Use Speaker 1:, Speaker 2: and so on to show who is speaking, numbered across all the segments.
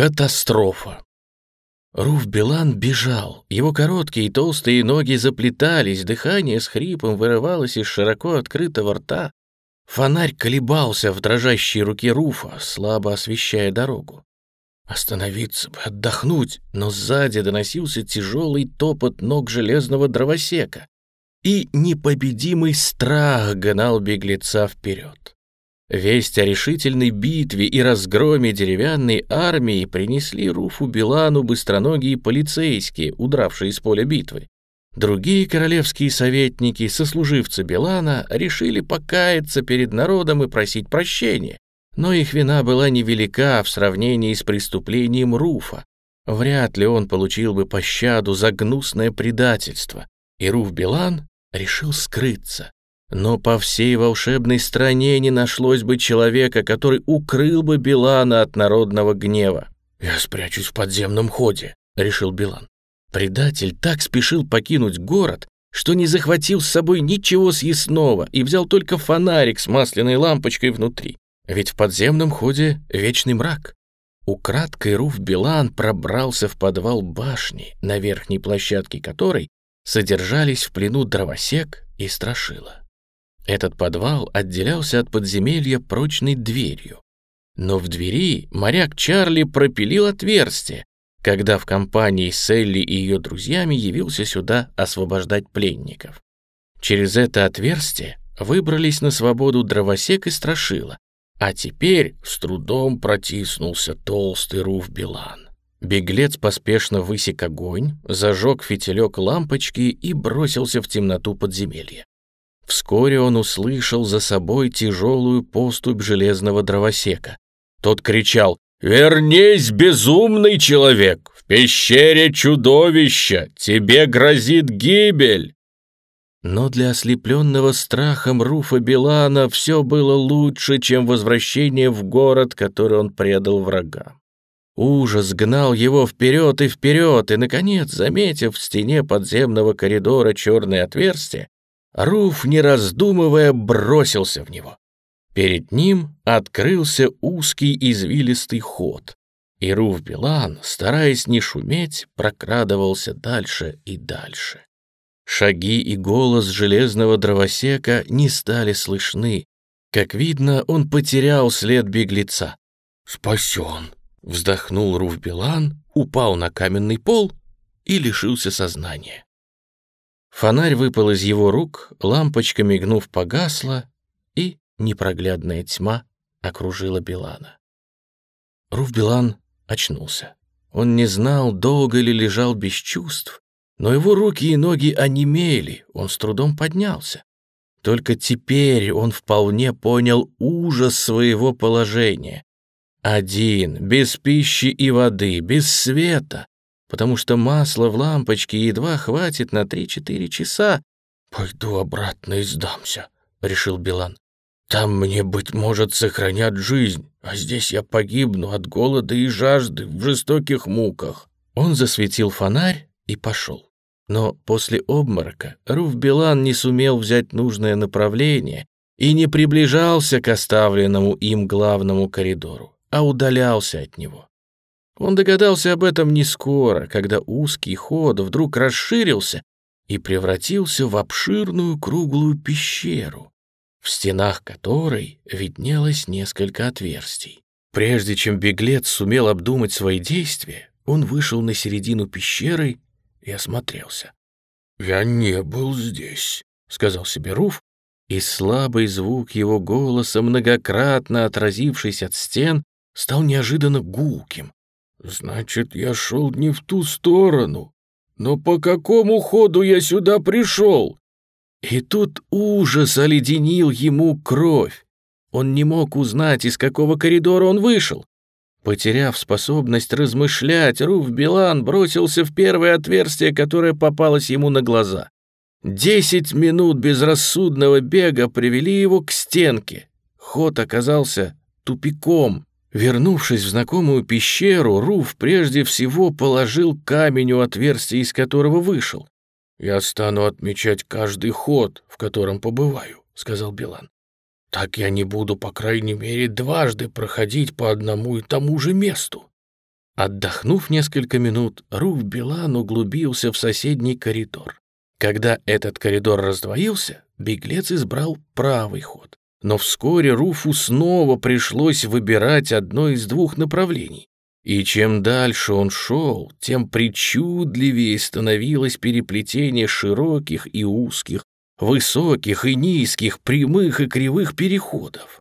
Speaker 1: Катастрофа. Руф Билан бежал. Его короткие и толстые ноги заплетались, дыхание с хрипом вырывалось из широко открытого рта. Фонарь колебался в дрожащей руке Руфа, слабо освещая дорогу. Остановиться бы, отдохнуть, но сзади доносился тяжелый топот ног железного дровосека, и непобедимый страх гнал беглеца вперед. Весть о решительной битве и разгроме деревянной армии принесли Руфу Билану быстроногие полицейские, удравшие из поля битвы. Другие королевские советники, сослуживцы Билана, решили покаяться перед народом и просить прощения, но их вина была невелика в сравнении с преступлением Руфа. Вряд ли он получил бы пощаду за гнусное предательство, и Руф Билан решил скрыться. Но по всей волшебной стране не нашлось бы человека, который укрыл бы Билана от народного гнева. «Я спрячусь в подземном ходе», — решил Билан. Предатель так спешил покинуть город, что не захватил с собой ничего съестного и взял только фонарик с масляной лампочкой внутри. Ведь в подземном ходе вечный мрак. Украдкой Руф Билан пробрался в подвал башни, на верхней площадке которой содержались в плену дровосек и страшила. Этот подвал отделялся от подземелья прочной дверью. Но в двери моряк Чарли пропилил отверстие, когда в компании с Элли и ее друзьями явился сюда освобождать пленников. Через это отверстие выбрались на свободу дровосек и страшила, а теперь с трудом протиснулся толстый Руф Билан. Беглец поспешно высек огонь, зажег фитилек лампочки и бросился в темноту подземелья. Вскоре он услышал за собой тяжелую поступь железного дровосека. Тот кричал «Вернись, безумный человек! В пещере чудовища! Тебе грозит гибель!» Но для ослепленного страхом Руфа Билана все было лучше, чем возвращение в город, который он предал врагам. Ужас гнал его вперед и вперед, и, наконец, заметив в стене подземного коридора черное отверстие, Руф, не раздумывая, бросился в него. Перед ним открылся узкий извилистый ход, и Руф Билан, стараясь не шуметь, прокрадывался дальше и дальше. Шаги и голос железного дровосека не стали слышны. Как видно, он потерял след беглеца. «Спасен!» — вздохнул Руф Билан, упал на каменный пол и лишился сознания. Фонарь выпал из его рук, лампочка, мигнув, погасла, и непроглядная тьма окружила Билана. Руф Билан очнулся. Он не знал, долго ли лежал без чувств, но его руки и ноги онемели, он с трудом поднялся. Только теперь он вполне понял ужас своего положения. Один, без пищи и воды, без света, потому что масла в лампочке едва хватит на 3-4 часа. «Пойду обратно и сдамся», — решил Билан. «Там мне, быть может, сохранят жизнь, а здесь я погибну от голода и жажды в жестоких муках». Он засветил фонарь и пошел. Но после обморока Руф Билан не сумел взять нужное направление и не приближался к оставленному им главному коридору, а удалялся от него. Он догадался об этом не скоро, когда узкий ход вдруг расширился и превратился в обширную круглую пещеру, в стенах которой виднелось несколько отверстий. Прежде чем беглец сумел обдумать свои действия, он вышел на середину пещеры и осмотрелся. «Я не был здесь», — сказал себе Руф, и слабый звук его голоса, многократно отразившись от стен, стал неожиданно гулким, Значит, я шел не в ту сторону. Но по какому ходу я сюда пришел? И тут ужас оледенил ему кровь. Он не мог узнать, из какого коридора он вышел. Потеряв способность размышлять, Руф Билан бросился в первое отверстие, которое попалось ему на глаза. Десять минут безрассудного бега привели его к стенке. Ход оказался тупиком, Вернувшись в знакомую пещеру, Руф прежде всего положил камень у отверстия, из которого вышел. «Я стану отмечать каждый ход, в котором побываю», — сказал Билан. «Так я не буду, по крайней мере, дважды проходить по одному и тому же месту». Отдохнув несколько минут, Руф Билан углубился в соседний коридор. Когда этот коридор раздвоился, беглец избрал правый ход. Но вскоре Руфу снова пришлось выбирать одно из двух направлений. И чем дальше он шел, тем причудливее становилось переплетение широких и узких, высоких и низких, прямых и кривых переходов.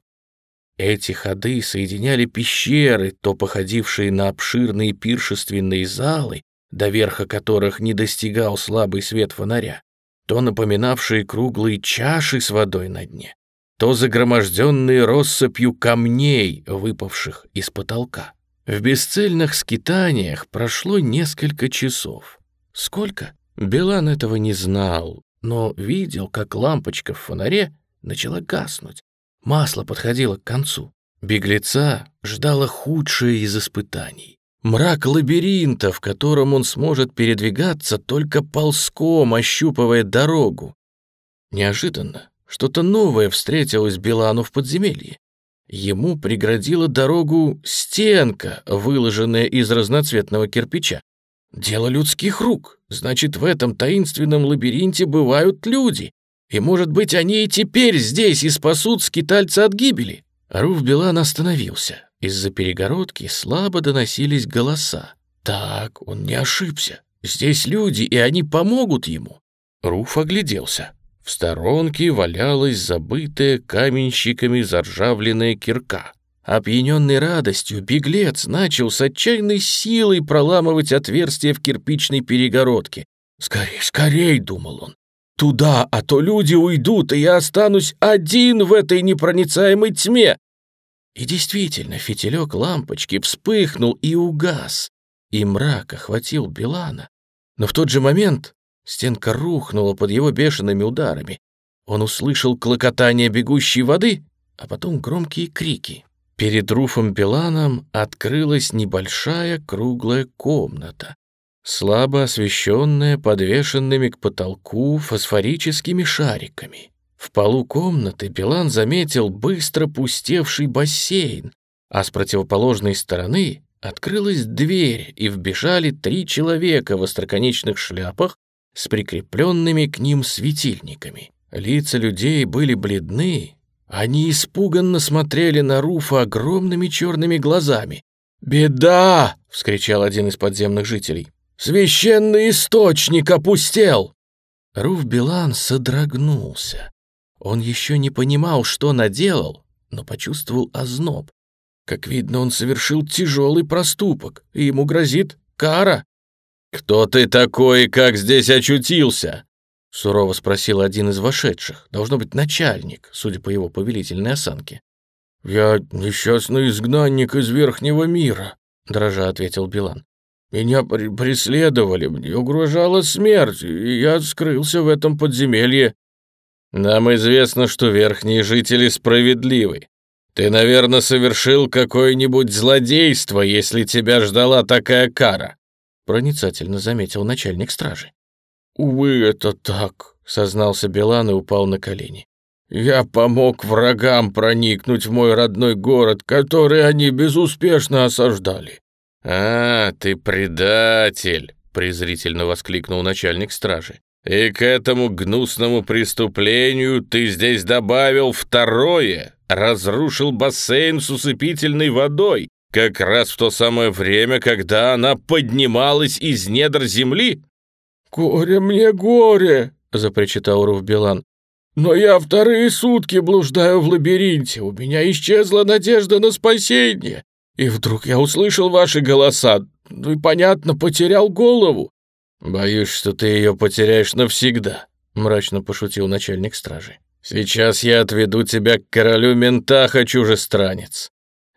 Speaker 1: Эти ходы соединяли пещеры, то походившие на обширные пиршественные залы, до верха которых не достигал слабый свет фонаря, то напоминавшие круглые чаши с водой на дне, то загроможденные россыпью камней, выпавших из потолка. В бесцельных скитаниях прошло несколько часов. Сколько? Белан этого не знал, но видел, как лампочка в фонаре начала гаснуть. Масло подходило к концу. Беглеца ждало худшее из испытаний. Мрак лабиринта, в котором он сможет передвигаться только ползком, ощупывая дорогу. Неожиданно что-то новое встретилось Белану в подземелье. Ему преградила дорогу стенка, выложенная из разноцветного кирпича. Дело людских рук. Значит, в этом таинственном лабиринте бывают люди. И, может быть, они и теперь здесь и спасут скитальца от гибели. Руф Белан остановился. Из-за перегородки слабо доносились голоса. Так, он не ошибся. Здесь люди, и они помогут ему. Руф огляделся. В сторонке валялась забытая каменщиками заржавленная кирка. Опьяненный радостью, беглец начал с отчаянной силой проламывать отверстие в кирпичной перегородке. «Скорей, скорей!» — думал он. «Туда, а то люди уйдут, и я останусь один в этой непроницаемой тьме!» И действительно, фитилек лампочки вспыхнул и угас, и мрак охватил Билана. Но в тот же момент Стенка рухнула под его бешеными ударами. Он услышал клокотание бегущей воды, а потом громкие крики. Перед Руфом Беланом открылась небольшая круглая комната, слабо освещенная подвешенными к потолку фосфорическими шариками. В полу комнаты Белан заметил быстро пустевший бассейн, а с противоположной стороны открылась дверь, и вбежали три человека в остроконечных шляпах с прикрепленными к ним светильниками. Лица людей были бледны, они испуганно смотрели на Руфа огромными черными глазами. «Беда!» — вскричал один из подземных жителей. «Священный источник опустел!» Руф Билан содрогнулся. Он еще не понимал, что наделал, но почувствовал озноб. Как видно, он совершил тяжелый проступок, и ему грозит кара. «Кто ты такой и как здесь очутился?» — сурово спросил один из вошедших, должно быть начальник, судя по его повелительной осанке. «Я несчастный изгнанник из Верхнего мира», — дрожа ответил Билан. «Меня при преследовали, мне угрожала смерть, и я скрылся в этом подземелье». «Нам известно, что верхние жители справедливы. Ты, наверное, совершил какое-нибудь злодейство, если тебя ждала такая кара проницательно заметил начальник стражи. «Увы, это так», — сознался Билан и упал на колени. «Я помог врагам проникнуть в мой родной город, который они безуспешно осаждали». «А, ты предатель!» — презрительно воскликнул начальник стражи. «И к этому гнусному преступлению ты здесь добавил второе, разрушил бассейн с усыпительной водой, как раз в то самое время, когда она поднималась из недр земли?» «Горе мне, горе!» — запричитал Руф Билан. «Но я вторые сутки блуждаю в лабиринте, у меня исчезла надежда на спасение, и вдруг я услышал ваши голоса, ну и, понятно, потерял голову». «Боюсь, что ты ее потеряешь навсегда», — мрачно пошутил начальник стражи. «Сейчас я отведу тебя к королю Ментаха, чужестранец.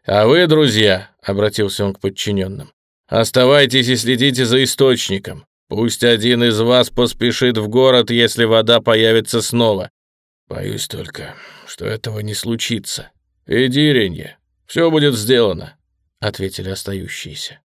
Speaker 1: «А вы, друзья», — обратился он к подчиненным, — «оставайтесь и следите за источником. Пусть один из вас поспешит в город, если вода появится снова. Боюсь только, что этого не случится. Иди, Ренье, все будет сделано», — ответили остающиеся.